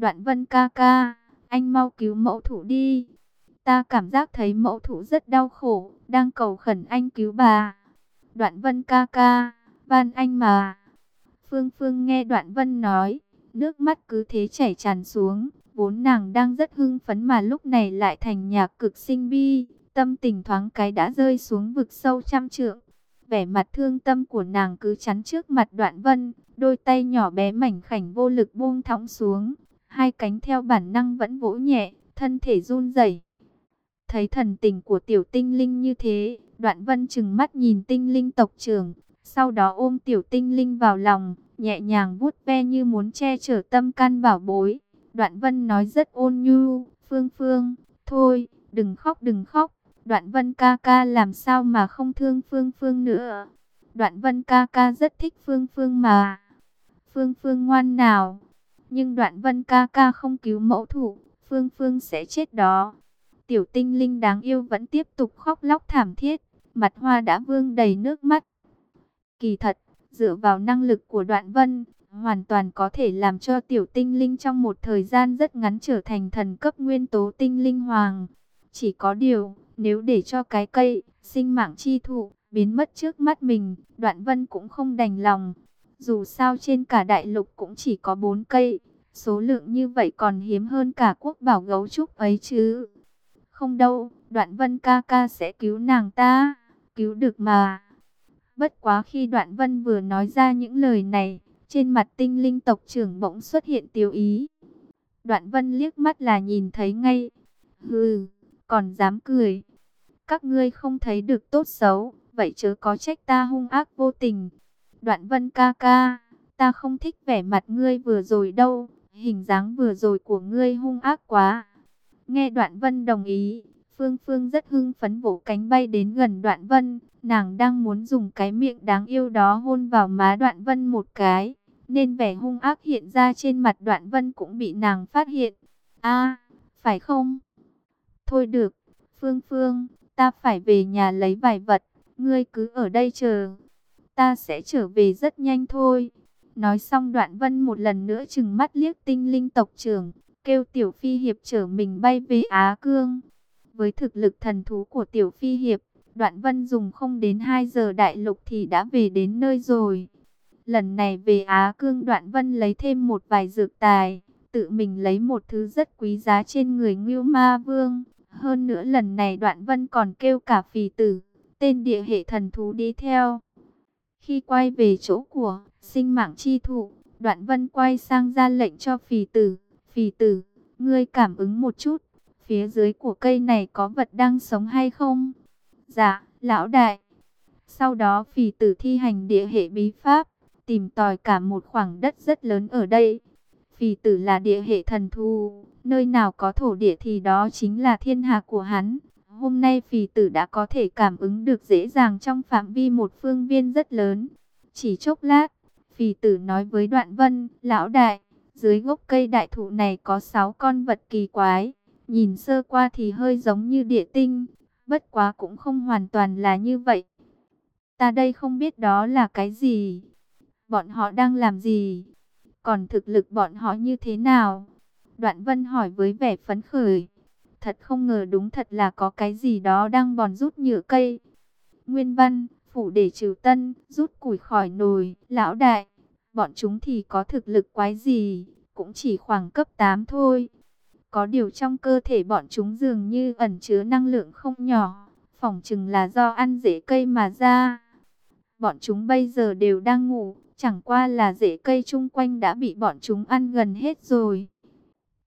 Đoạn vân ca ca, anh mau cứu mẫu thủ đi. Ta cảm giác thấy mẫu thủ rất đau khổ, đang cầu khẩn anh cứu bà. Đoạn vân ca ca, van anh mà. Phương Phương nghe đoạn vân nói, nước mắt cứ thế chảy tràn xuống. Vốn nàng đang rất hưng phấn mà lúc này lại thành nhạc cực sinh bi. Tâm tình thoáng cái đã rơi xuống vực sâu trăm trượng. Vẻ mặt thương tâm của nàng cứ chắn trước mặt đoạn vân. Đôi tay nhỏ bé mảnh khảnh vô lực buông thõng xuống. Hai cánh theo bản năng vẫn vỗ nhẹ, thân thể run rẩy. Thấy thần tình của tiểu tinh linh như thế, đoạn vân chừng mắt nhìn tinh linh tộc trưởng. Sau đó ôm tiểu tinh linh vào lòng, nhẹ nhàng vuốt ve như muốn che chở tâm can bảo bối. Đoạn vân nói rất ôn nhu, phương phương, thôi, đừng khóc đừng khóc. Đoạn vân ca ca làm sao mà không thương phương phương nữa. Đoạn vân ca ca rất thích phương phương mà. Phương phương ngoan nào. Nhưng đoạn vân ca ca không cứu mẫu thủ, phương phương sẽ chết đó. Tiểu tinh linh đáng yêu vẫn tiếp tục khóc lóc thảm thiết, mặt hoa đã vương đầy nước mắt. Kỳ thật, dựa vào năng lực của đoạn vân, hoàn toàn có thể làm cho tiểu tinh linh trong một thời gian rất ngắn trở thành thần cấp nguyên tố tinh linh hoàng. Chỉ có điều, nếu để cho cái cây, sinh mạng chi thụ, biến mất trước mắt mình, đoạn vân cũng không đành lòng. Dù sao trên cả đại lục cũng chỉ có bốn cây, số lượng như vậy còn hiếm hơn cả quốc bảo gấu trúc ấy chứ. Không đâu, đoạn vân ca ca sẽ cứu nàng ta, cứu được mà. Bất quá khi đoạn vân vừa nói ra những lời này, trên mặt tinh linh tộc trưởng bỗng xuất hiện tiêu ý. Đoạn vân liếc mắt là nhìn thấy ngay. Hừ, còn dám cười. Các ngươi không thấy được tốt xấu, vậy chớ có trách ta hung ác vô tình. Đoạn vân ca ca, ta không thích vẻ mặt ngươi vừa rồi đâu, hình dáng vừa rồi của ngươi hung ác quá. Nghe đoạn vân đồng ý, Phương Phương rất hưng phấn vỗ cánh bay đến gần đoạn vân. Nàng đang muốn dùng cái miệng đáng yêu đó hôn vào má đoạn vân một cái. Nên vẻ hung ác hiện ra trên mặt đoạn vân cũng bị nàng phát hiện. a phải không? Thôi được, Phương Phương, ta phải về nhà lấy vài vật. Ngươi cứ ở đây chờ. Ta sẽ trở về rất nhanh thôi. Nói xong đoạn vân một lần nữa chừng mắt liếc tinh linh tộc trưởng, kêu tiểu phi hiệp chở mình bay về Á Cương. Với thực lực thần thú của tiểu phi hiệp, đoạn vân dùng không đến 2 giờ đại lục thì đã về đến nơi rồi. Lần này về Á Cương đoạn vân lấy thêm một vài dược tài, tự mình lấy một thứ rất quý giá trên người Ngưu Ma Vương. Hơn nữa lần này đoạn vân còn kêu cả phì tử, tên địa hệ thần thú đi theo. Khi quay về chỗ của sinh mạng chi thụ, đoạn vân quay sang ra lệnh cho phì tử. Phì tử, ngươi cảm ứng một chút, phía dưới của cây này có vật đang sống hay không? Dạ, lão đại. Sau đó phì tử thi hành địa hệ bí pháp, tìm tòi cả một khoảng đất rất lớn ở đây. Phì tử là địa hệ thần thu, nơi nào có thổ địa thì đó chính là thiên hạ của hắn. Hôm nay phì tử đã có thể cảm ứng được dễ dàng trong phạm vi một phương viên rất lớn. Chỉ chốc lát, phì tử nói với đoạn vân, lão đại, dưới gốc cây đại thụ này có 6 con vật kỳ quái. Nhìn sơ qua thì hơi giống như địa tinh, bất quá cũng không hoàn toàn là như vậy. Ta đây không biết đó là cái gì. Bọn họ đang làm gì? Còn thực lực bọn họ như thế nào? Đoạn vân hỏi với vẻ phấn khởi. Thật không ngờ đúng thật là có cái gì đó đang bòn rút nhựa cây. Nguyên văn, phủ để trừ tân, rút củi khỏi nồi, lão đại. Bọn chúng thì có thực lực quái gì, cũng chỉ khoảng cấp 8 thôi. Có điều trong cơ thể bọn chúng dường như ẩn chứa năng lượng không nhỏ, phỏng chừng là do ăn rễ cây mà ra. Bọn chúng bây giờ đều đang ngủ, chẳng qua là rễ cây chung quanh đã bị bọn chúng ăn gần hết rồi.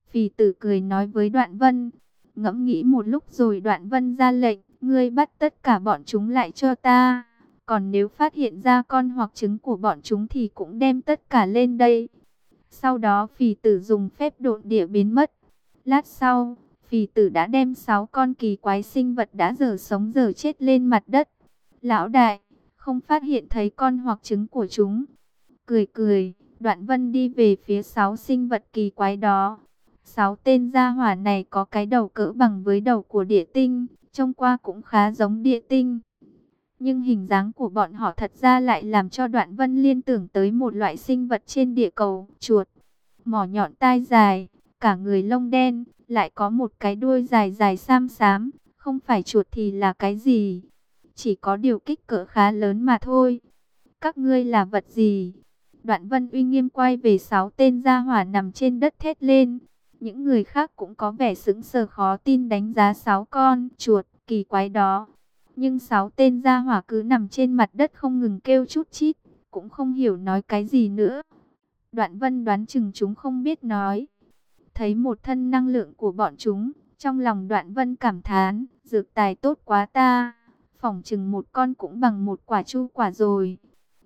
Phì tử cười nói với Đoạn Vân, ngẫm nghĩ một lúc rồi Đoạn Vân ra lệnh, ngươi bắt tất cả bọn chúng lại cho ta. Còn nếu phát hiện ra con hoặc trứng của bọn chúng thì cũng đem tất cả lên đây. Sau đó phì tử dùng phép độn địa biến mất. Lát sau, phì tử đã đem 6 con kỳ quái sinh vật đã giờ sống giờ chết lên mặt đất. Lão đại, không phát hiện thấy con hoặc trứng của chúng. Cười cười, đoạn vân đi về phía 6 sinh vật kỳ quái đó sáu tên gia hỏa này có cái đầu cỡ bằng với đầu của địa tinh, trông qua cũng khá giống địa tinh. Nhưng hình dáng của bọn họ thật ra lại làm cho đoạn vân liên tưởng tới một loại sinh vật trên địa cầu, chuột. Mỏ nhọn tai dài, cả người lông đen, lại có một cái đuôi dài dài sam xám, không phải chuột thì là cái gì? Chỉ có điều kích cỡ khá lớn mà thôi. Các ngươi là vật gì? Đoạn vân uy nghiêm quay về sáu tên gia hỏa nằm trên đất thét lên. Những người khác cũng có vẻ sững sờ khó tin đánh giá sáu con chuột kỳ quái đó. Nhưng sáu tên gia hỏa cứ nằm trên mặt đất không ngừng kêu chút chít, cũng không hiểu nói cái gì nữa. Đoạn vân đoán chừng chúng không biết nói. Thấy một thân năng lượng của bọn chúng, trong lòng đoạn vân cảm thán, dược tài tốt quá ta. Phỏng chừng một con cũng bằng một quả chu quả rồi.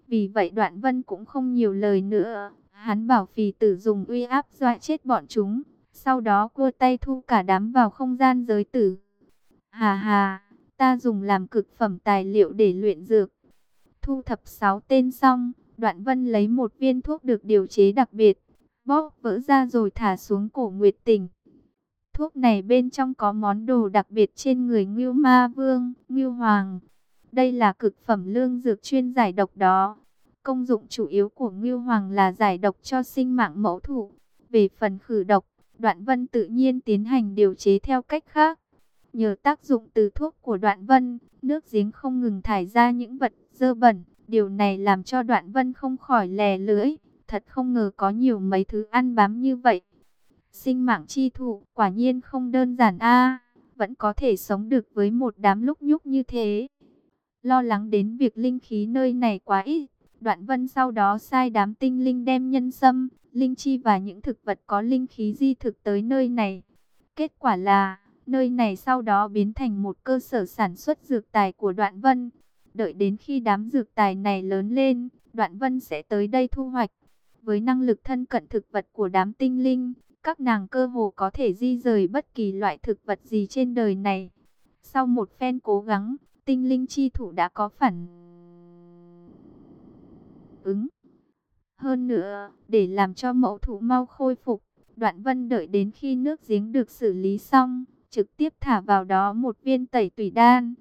Vì vậy đoạn vân cũng không nhiều lời nữa. Hắn bảo phì tử dùng uy áp dọa chết bọn chúng. Sau đó cua tay thu cả đám vào không gian giới tử. Hà hà, ta dùng làm cực phẩm tài liệu để luyện dược. Thu thập 6 tên xong, đoạn vân lấy một viên thuốc được điều chế đặc biệt. Bóp vỡ ra rồi thả xuống cổ Nguyệt Tình. Thuốc này bên trong có món đồ đặc biệt trên người Ngưu Ma Vương, Ngưu Hoàng. Đây là cực phẩm lương dược chuyên giải độc đó. Công dụng chủ yếu của Ngưu Hoàng là giải độc cho sinh mạng mẫu thụ. Về phần khử độc, Đoạn Vân tự nhiên tiến hành điều chế theo cách khác. Nhờ tác dụng từ thuốc của Đoạn Vân, nước giếng không ngừng thải ra những vật dơ bẩn. Điều này làm cho Đoạn Vân không khỏi lè lưỡi. Thật không ngờ có nhiều mấy thứ ăn bám như vậy. Sinh mạng chi thụ quả nhiên không đơn giản a Vẫn có thể sống được với một đám lúc nhúc như thế. Lo lắng đến việc linh khí nơi này quá ít. Đoạn vân sau đó sai đám tinh linh đem nhân sâm, linh chi và những thực vật có linh khí di thực tới nơi này. Kết quả là, nơi này sau đó biến thành một cơ sở sản xuất dược tài của đoạn vân. Đợi đến khi đám dược tài này lớn lên, đoạn vân sẽ tới đây thu hoạch. Với năng lực thân cận thực vật của đám tinh linh, các nàng cơ hồ có thể di rời bất kỳ loại thực vật gì trên đời này. Sau một phen cố gắng, tinh linh chi thủ đã có phản ứng. Hơn nữa, để làm cho mẫu thủ mau khôi phục, đoạn vân đợi đến khi nước giếng được xử lý xong, trực tiếp thả vào đó một viên tẩy tủy đan.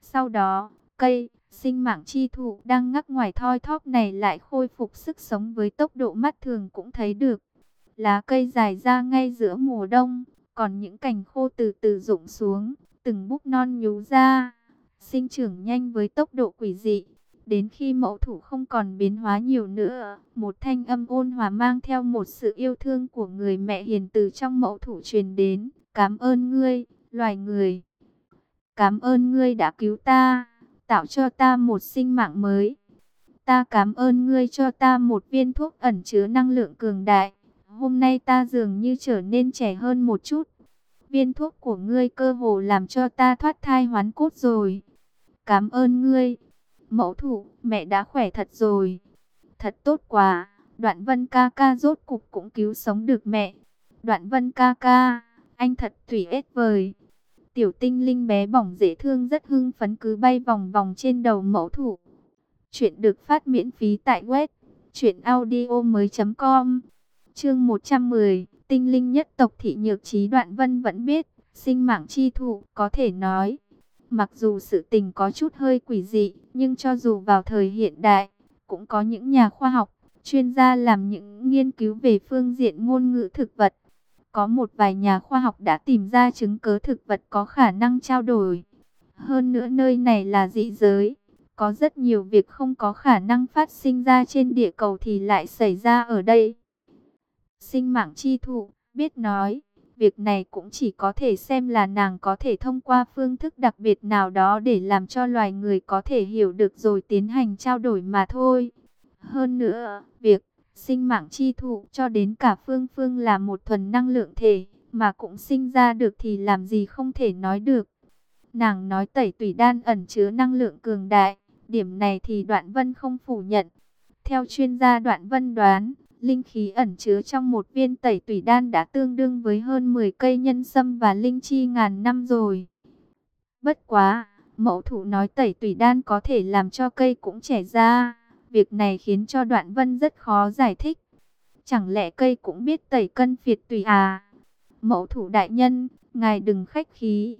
Sau đó, cây, sinh mạng chi thụ đang ngắc ngoài thoi thóp này lại khôi phục sức sống với tốc độ mắt thường cũng thấy được. Lá cây dài ra ngay giữa mùa đông, còn những cành khô từ từ rụng xuống, từng búp non nhú ra, sinh trưởng nhanh với tốc độ quỷ dị. Đến khi mẫu thủ không còn biến hóa nhiều nữa, một thanh âm ôn hòa mang theo một sự yêu thương của người mẹ hiền từ trong mẫu thủ truyền đến. Cảm ơn ngươi, loài người. Cảm ơn ngươi đã cứu ta, tạo cho ta một sinh mạng mới. Ta cảm ơn ngươi cho ta một viên thuốc ẩn chứa năng lượng cường đại. Hôm nay ta dường như trở nên trẻ hơn một chút. Viên thuốc của ngươi cơ hồ làm cho ta thoát thai hoán cốt rồi. Cảm ơn ngươi. Mẫu thủ, mẹ đã khỏe thật rồi. Thật tốt quá. Đoạn vân ca ca rốt cục cũng cứu sống được mẹ. Đoạn vân ca ca, anh thật thủy ết vời. Tiểu tinh linh bé bỏng dễ thương rất hưng phấn cứ bay vòng vòng trên đầu mẫu thủ. Chuyện được phát miễn phí tại web. Chuyện audio mới.com Chương 110, tinh linh nhất tộc thị nhược trí đoạn vân vẫn biết, sinh mạng chi thụ, có thể nói. Mặc dù sự tình có chút hơi quỷ dị, nhưng cho dù vào thời hiện đại, cũng có những nhà khoa học, chuyên gia làm những nghiên cứu về phương diện ngôn ngữ thực vật. Có một vài nhà khoa học đã tìm ra chứng cứ thực vật có khả năng trao đổi. Hơn nữa nơi này là dị giới, có rất nhiều việc không có khả năng phát sinh ra trên địa cầu thì lại xảy ra ở đây sinh mạng chi thụ, biết nói, việc này cũng chỉ có thể xem là nàng có thể thông qua phương thức đặc biệt nào đó để làm cho loài người có thể hiểu được rồi tiến hành trao đổi mà thôi. Hơn nữa, việc sinh mạng chi thụ cho đến cả phương phương là một thuần năng lượng thể, mà cũng sinh ra được thì làm gì không thể nói được. Nàng nói tẩy tủy đan ẩn chứa năng lượng cường đại, điểm này thì Đoạn Vân không phủ nhận. Theo chuyên gia Đoạn Vân đoán, Linh khí ẩn chứa trong một viên tẩy tủy đan đã tương đương với hơn 10 cây nhân sâm và linh chi ngàn năm rồi. Bất quá, mẫu thủ nói tẩy tủy đan có thể làm cho cây cũng trẻ ra. Việc này khiến cho đoạn vân rất khó giải thích. Chẳng lẽ cây cũng biết tẩy cân phiệt tủy à? Mẫu thủ đại nhân, ngài đừng khách khí.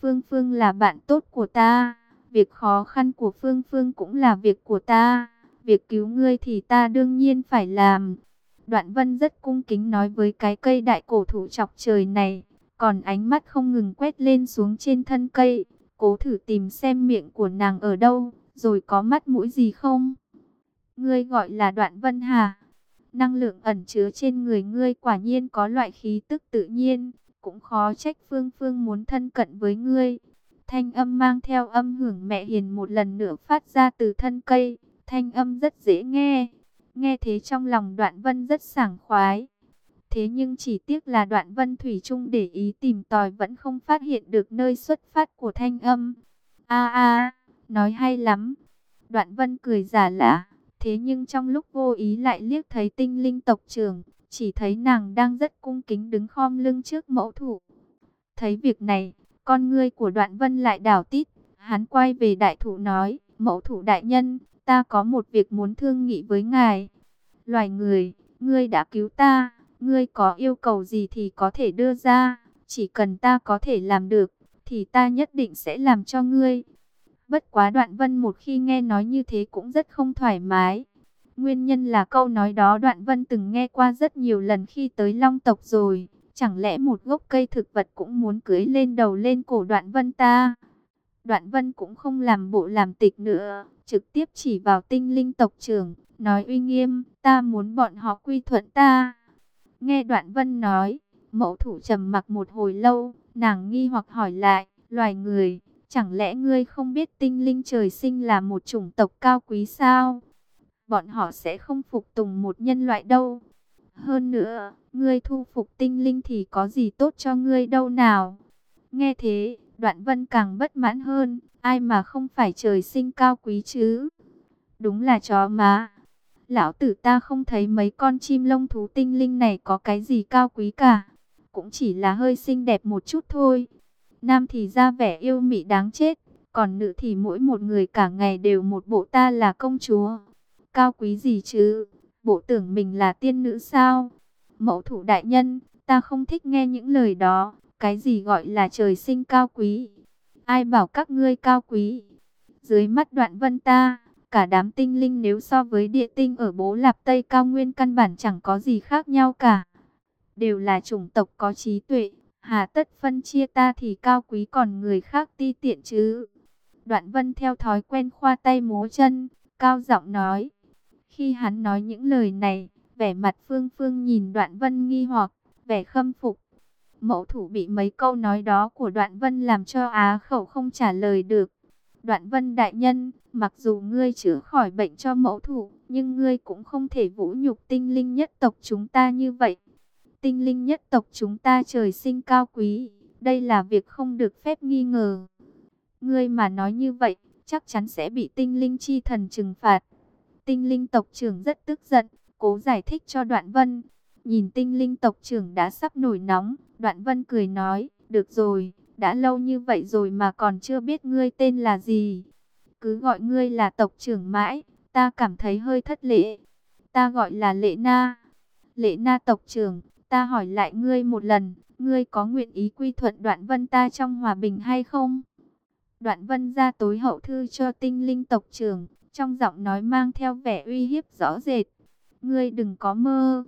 Phương Phương là bạn tốt của ta. Việc khó khăn của Phương Phương cũng là việc của ta. Việc cứu ngươi thì ta đương nhiên phải làm. Đoạn vân rất cung kính nói với cái cây đại cổ thụ chọc trời này, còn ánh mắt không ngừng quét lên xuống trên thân cây, cố thử tìm xem miệng của nàng ở đâu, rồi có mắt mũi gì không. Ngươi gọi là đoạn vân hà, năng lượng ẩn chứa trên người ngươi quả nhiên có loại khí tức tự nhiên, cũng khó trách phương phương muốn thân cận với ngươi. Thanh âm mang theo âm hưởng mẹ hiền một lần nữa phát ra từ thân cây, thanh âm rất dễ nghe. Nghe thế trong lòng đoạn vân rất sảng khoái. Thế nhưng chỉ tiếc là đoạn vân thủy chung để ý tìm tòi vẫn không phát hiện được nơi xuất phát của thanh âm. a a nói hay lắm. Đoạn vân cười giả lạ. Thế nhưng trong lúc vô ý lại liếc thấy tinh linh tộc trưởng, chỉ thấy nàng đang rất cung kính đứng khom lưng trước mẫu thủ. Thấy việc này, con ngươi của đoạn vân lại đảo tít, hắn quay về đại thủ nói, mẫu thủ đại nhân, ta có một việc muốn thương nghị với ngài. Loài người, ngươi đã cứu ta, ngươi có yêu cầu gì thì có thể đưa ra, chỉ cần ta có thể làm được, thì ta nhất định sẽ làm cho ngươi. Bất quá đoạn vân một khi nghe nói như thế cũng rất không thoải mái. Nguyên nhân là câu nói đó đoạn vân từng nghe qua rất nhiều lần khi tới Long tộc rồi. Chẳng lẽ một gốc cây thực vật cũng muốn cưới lên đầu lên cổ đoạn vân ta? Đoạn vân cũng không làm bộ làm tịch nữa, trực tiếp chỉ vào tinh linh tộc trưởng, nói uy nghiêm, ta muốn bọn họ quy thuận ta. Nghe đoạn vân nói, mẫu thủ trầm mặc một hồi lâu, nàng nghi hoặc hỏi lại, loài người, chẳng lẽ ngươi không biết tinh linh trời sinh là một chủng tộc cao quý sao? Bọn họ sẽ không phục tùng một nhân loại đâu. Hơn nữa, ngươi thu phục tinh linh thì có gì tốt cho ngươi đâu nào? Nghe thế, đoạn vân càng bất mãn hơn, ai mà không phải trời sinh cao quý chứ? Đúng là chó má. Lão tử ta không thấy mấy con chim lông thú tinh linh này có cái gì cao quý cả. Cũng chỉ là hơi xinh đẹp một chút thôi. Nam thì ra vẻ yêu mị đáng chết. Còn nữ thì mỗi một người cả ngày đều một bộ ta là công chúa. Cao quý gì chứ? Bộ tưởng mình là tiên nữ sao? Mẫu thủ đại nhân, ta không thích nghe những lời đó. Cái gì gọi là trời sinh cao quý? Ai bảo các ngươi cao quý? Dưới mắt đoạn vân ta, cả đám tinh linh nếu so với địa tinh ở bố lạp Tây cao nguyên căn bản chẳng có gì khác nhau cả. Đều là chủng tộc có trí tuệ, hà tất phân chia ta thì cao quý còn người khác ti tiện chứ. Đoạn vân theo thói quen khoa tay múa chân, cao giọng nói. Khi hắn nói những lời này, vẻ mặt phương phương nhìn đoạn vân nghi hoặc, vẻ khâm phục. Mẫu thủ bị mấy câu nói đó của đoạn vân làm cho á khẩu không trả lời được. Đoạn vân đại nhân, mặc dù ngươi chữa khỏi bệnh cho mẫu thủ, nhưng ngươi cũng không thể vũ nhục tinh linh nhất tộc chúng ta như vậy. Tinh linh nhất tộc chúng ta trời sinh cao quý, đây là việc không được phép nghi ngờ. Ngươi mà nói như vậy, chắc chắn sẽ bị tinh linh chi thần trừng phạt. Tinh linh tộc trưởng rất tức giận, cố giải thích cho đoạn vân. Nhìn tinh linh tộc trưởng đã sắp nổi nóng, đoạn vân cười nói, được rồi, đã lâu như vậy rồi mà còn chưa biết ngươi tên là gì. Cứ gọi ngươi là tộc trưởng mãi, ta cảm thấy hơi thất lễ. Ta gọi là Lệ Na. Lệ Na tộc trưởng, ta hỏi lại ngươi một lần, ngươi có nguyện ý quy thuận đoạn vân ta trong hòa bình hay không? Đoạn vân ra tối hậu thư cho tinh linh tộc trưởng, trong giọng nói mang theo vẻ uy hiếp rõ rệt. Ngươi đừng có mơ.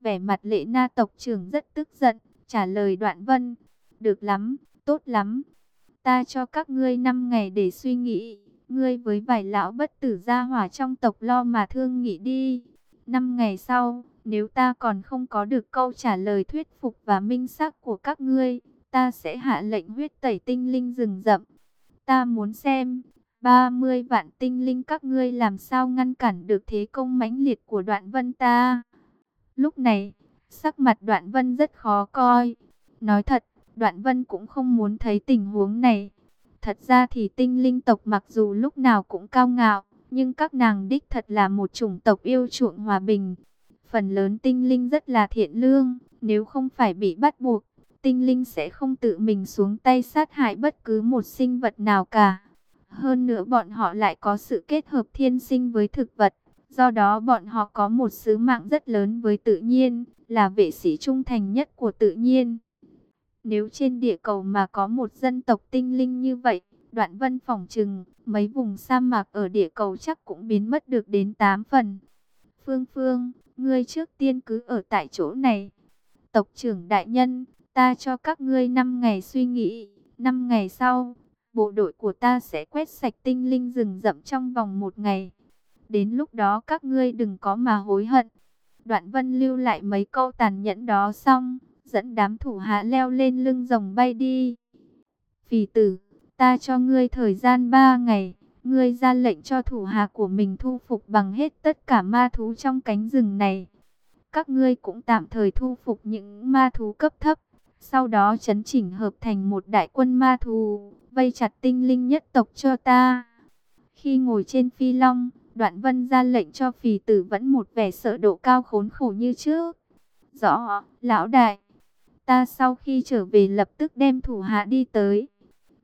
Vẻ mặt lệ na tộc trưởng rất tức giận, trả lời đoạn vân. Được lắm, tốt lắm. Ta cho các ngươi 5 ngày để suy nghĩ. Ngươi với vài lão bất tử gia hỏa trong tộc lo mà thương nghị đi. 5 ngày sau, nếu ta còn không có được câu trả lời thuyết phục và minh xác của các ngươi, ta sẽ hạ lệnh huyết tẩy tinh linh rừng rậm. Ta muốn xem, 30 vạn tinh linh các ngươi làm sao ngăn cản được thế công mãnh liệt của đoạn vân ta. Lúc này, sắc mặt đoạn vân rất khó coi. Nói thật, đoạn vân cũng không muốn thấy tình huống này. Thật ra thì tinh linh tộc mặc dù lúc nào cũng cao ngạo, nhưng các nàng đích thật là một chủng tộc yêu chuộng hòa bình. Phần lớn tinh linh rất là thiện lương, nếu không phải bị bắt buộc, tinh linh sẽ không tự mình xuống tay sát hại bất cứ một sinh vật nào cả. Hơn nữa bọn họ lại có sự kết hợp thiên sinh với thực vật. Do đó bọn họ có một sứ mạng rất lớn với tự nhiên, là vệ sĩ trung thành nhất của tự nhiên. Nếu trên địa cầu mà có một dân tộc tinh linh như vậy, đoạn vân phòng trừng, mấy vùng sa mạc ở địa cầu chắc cũng biến mất được đến 8 phần. Phương Phương, ngươi trước tiên cứ ở tại chỗ này. Tộc trưởng đại nhân, ta cho các ngươi 5 ngày suy nghĩ, 5 ngày sau, bộ đội của ta sẽ quét sạch tinh linh rừng rậm trong vòng một ngày. Đến lúc đó các ngươi đừng có mà hối hận. Đoạn vân lưu lại mấy câu tàn nhẫn đó xong, dẫn đám thủ hạ leo lên lưng rồng bay đi. Phì tử, ta cho ngươi thời gian 3 ngày, ngươi ra lệnh cho thủ hạ của mình thu phục bằng hết tất cả ma thú trong cánh rừng này. Các ngươi cũng tạm thời thu phục những ma thú cấp thấp, sau đó chấn chỉnh hợp thành một đại quân ma thú, vây chặt tinh linh nhất tộc cho ta. Khi ngồi trên phi long, đoạn vân ra lệnh cho phì tử vẫn một vẻ sợ độ cao khốn khổ như trước. Rõ, lão đại, ta sau khi trở về lập tức đem thủ hạ đi tới.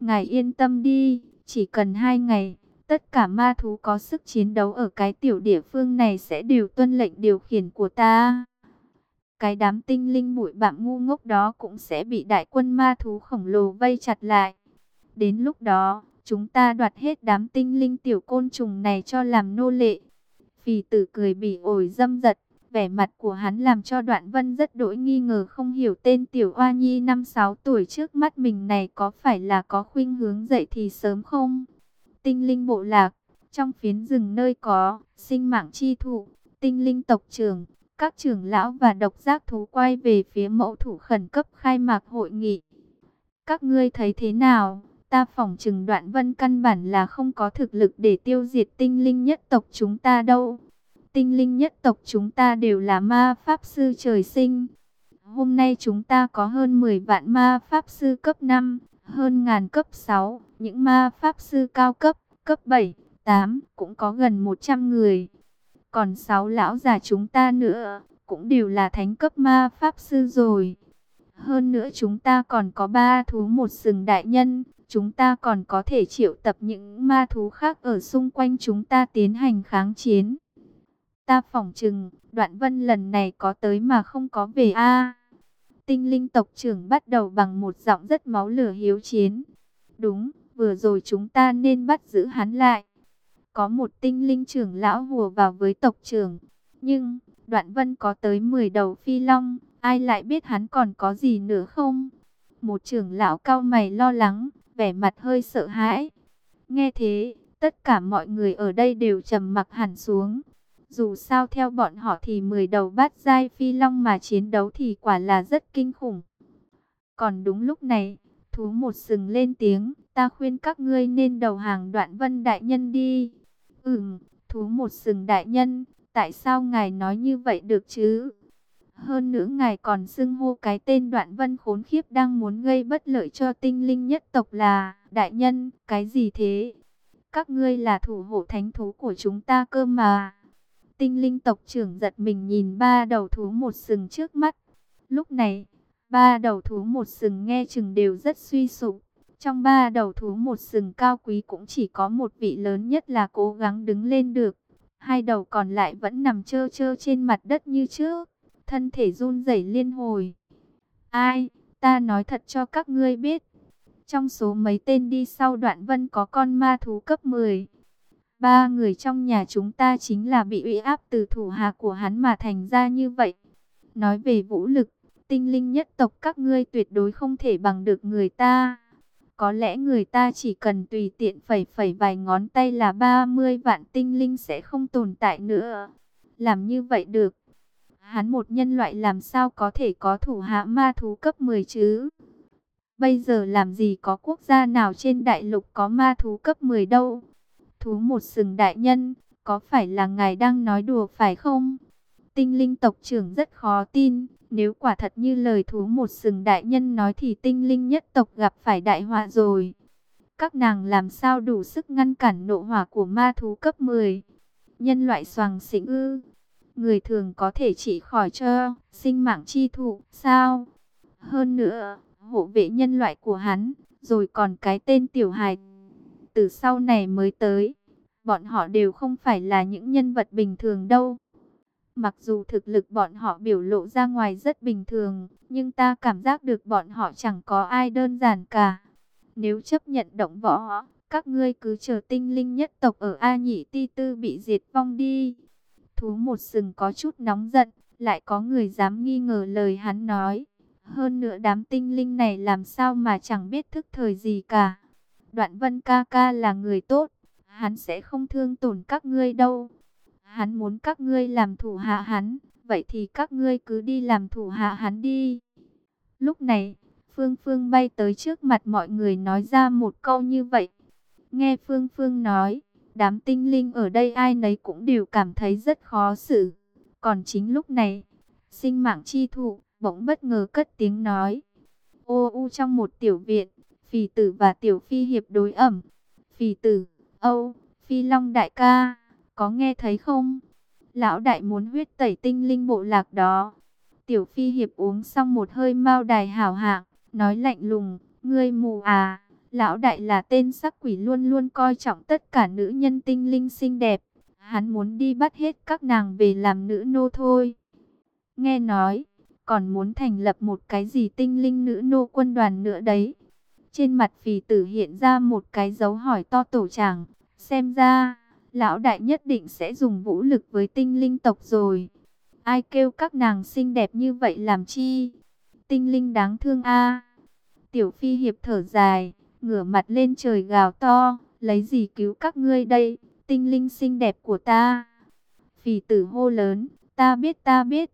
Ngài yên tâm đi, chỉ cần hai ngày, tất cả ma thú có sức chiến đấu ở cái tiểu địa phương này sẽ đều tuân lệnh điều khiển của ta. Cái đám tinh linh bụi bặm ngu ngốc đó cũng sẽ bị đại quân ma thú khổng lồ vây chặt lại. Đến lúc đó, chúng ta đoạt hết đám tinh linh tiểu côn trùng này cho làm nô lệ. Phì tử cười bỉ ổi dâm giật, vẻ mặt của hắn làm cho đoạn vân rất đổi nghi ngờ không hiểu tên tiểu oa nhi năm sáu tuổi trước mắt mình này có phải là có khuynh hướng dậy thì sớm không? Tinh linh bộ lạc, trong phiến rừng nơi có sinh mạng chi thụ, tinh linh tộc trưởng, các trưởng lão và độc giác thú quay về phía mẫu thủ khẩn cấp khai mạc hội nghị. Các ngươi thấy thế nào? Ta phỏng chừng đoạn vân căn bản là không có thực lực để tiêu diệt tinh linh nhất tộc chúng ta đâu. Tinh linh nhất tộc chúng ta đều là ma pháp sư trời sinh. Hôm nay chúng ta có hơn 10 vạn ma pháp sư cấp 5, hơn ngàn cấp 6, những ma pháp sư cao cấp, cấp 7, 8, cũng có gần 100 người. Còn 6 lão già chúng ta nữa, cũng đều là thánh cấp ma pháp sư rồi. Hơn nữa chúng ta còn có ba thú một sừng đại nhân, chúng ta còn có thể triệu tập những ma thú khác ở xung quanh chúng ta tiến hành kháng chiến. Ta phỏng chừng, đoạn vân lần này có tới mà không có về a Tinh linh tộc trưởng bắt đầu bằng một giọng rất máu lửa hiếu chiến. Đúng, vừa rồi chúng ta nên bắt giữ hắn lại. Có một tinh linh trưởng lão hùa vào với tộc trưởng. Nhưng, đoạn vân có tới 10 đầu phi long, ai lại biết hắn còn có gì nữa không? Một trưởng lão cao mày lo lắng, vẻ mặt hơi sợ hãi. Nghe thế, tất cả mọi người ở đây đều trầm mặc hẳn xuống. Dù sao theo bọn họ thì 10 đầu bát giai phi long mà chiến đấu thì quả là rất kinh khủng. Còn đúng lúc này, thú một sừng lên tiếng, ta khuyên các ngươi nên đầu hàng đoạn vân đại nhân đi. Ừm, thú một sừng đại nhân, tại sao ngài nói như vậy được chứ? Hơn nữa ngài còn xưng hô cái tên đoạn vân khốn khiếp đang muốn gây bất lợi cho tinh linh nhất tộc là đại nhân, cái gì thế? Các ngươi là thủ hộ thánh thú của chúng ta cơ mà. Tinh linh tộc trưởng giật mình nhìn ba đầu thú một sừng trước mắt. Lúc này, ba đầu thú một sừng nghe chừng đều rất suy sụp. Trong ba đầu thú một sừng cao quý cũng chỉ có một vị lớn nhất là cố gắng đứng lên được. Hai đầu còn lại vẫn nằm trơ trơ trên mặt đất như trước, thân thể run rẩy liên hồi. Ai, ta nói thật cho các ngươi biết. Trong số mấy tên đi sau đoạn vân có con ma thú cấp 10. Ba người trong nhà chúng ta chính là bị uy áp từ thủ hạ của hắn mà thành ra như vậy. Nói về vũ lực, tinh linh nhất tộc các ngươi tuyệt đối không thể bằng được người ta. Có lẽ người ta chỉ cần tùy tiện phẩy phẩy vài ngón tay là 30 vạn tinh linh sẽ không tồn tại nữa. Làm như vậy được. Hắn một nhân loại làm sao có thể có thủ hạ ma thú cấp 10 chứ? Bây giờ làm gì có quốc gia nào trên đại lục có ma thú cấp 10 đâu? Thú một sừng đại nhân, có phải là ngài đang nói đùa phải không? Tinh linh tộc trưởng rất khó tin, nếu quả thật như lời thú một sừng đại nhân nói thì tinh linh nhất tộc gặp phải đại họa rồi. Các nàng làm sao đủ sức ngăn cản nộ hỏa của ma thú cấp 10? Nhân loại soàng xỉn ư? Người thường có thể chỉ khỏi cho sinh mạng chi thụ, sao? Hơn nữa, hộ vệ nhân loại của hắn, rồi còn cái tên tiểu hài từ sau này mới tới. Bọn họ đều không phải là những nhân vật bình thường đâu. Mặc dù thực lực bọn họ biểu lộ ra ngoài rất bình thường, nhưng ta cảm giác được bọn họ chẳng có ai đơn giản cả. Nếu chấp nhận động võ, các ngươi cứ chờ tinh linh nhất tộc ở A Nhị Ti Tư bị diệt vong đi. Thú một sừng có chút nóng giận, lại có người dám nghi ngờ lời hắn nói. Hơn nữa đám tinh linh này làm sao mà chẳng biết thức thời gì cả. Đoạn vân ca ca là người tốt, hắn sẽ không thương tổn các ngươi đâu. Hắn muốn các ngươi làm thủ hạ hắn, vậy thì các ngươi cứ đi làm thủ hạ hắn đi. Lúc này, Phương Phương bay tới trước mặt mọi người nói ra một câu như vậy. Nghe Phương Phương nói, đám tinh linh ở đây ai nấy cũng đều cảm thấy rất khó xử. Còn chính lúc này, sinh mạng chi thụ bỗng bất ngờ cất tiếng nói. Ô u trong một tiểu viện, phì tử và tiểu phi hiệp đối ẩm. Phì tử, âu, phi long đại ca, có nghe thấy không? Lão đại muốn huyết tẩy tinh linh bộ lạc đó. Tiểu phi hiệp uống xong một hơi mau đài hảo hạng, nói lạnh lùng, ngươi mù à. Lão đại là tên sắc quỷ luôn luôn coi trọng tất cả nữ nhân tinh linh xinh đẹp. Hắn muốn đi bắt hết các nàng về làm nữ nô thôi. Nghe nói, còn muốn thành lập một cái gì tinh linh nữ nô quân đoàn nữa đấy. Trên mặt phì tử hiện ra một cái dấu hỏi to tổ chàng Xem ra, lão đại nhất định sẽ dùng vũ lực với tinh linh tộc rồi. Ai kêu các nàng xinh đẹp như vậy làm chi? Tinh linh đáng thương a. Tiểu phi hiệp thở dài, ngửa mặt lên trời gào to, lấy gì cứu các ngươi đây, tinh linh xinh đẹp của ta. Phì tử hô lớn, ta biết ta biết.